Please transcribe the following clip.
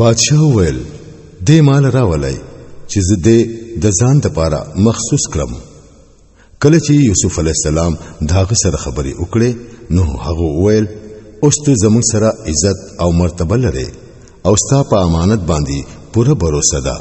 بادشاہ ویل دې مال راولای چې زه دې د ځان لپاره مخصوص کړم کله چې یوسف علی السلام داغه سره خبرې وکړې نو هغه ویل اوس ته زمون سره عزت او مرتبه لري او ستا په امانت باندې پوره باور ده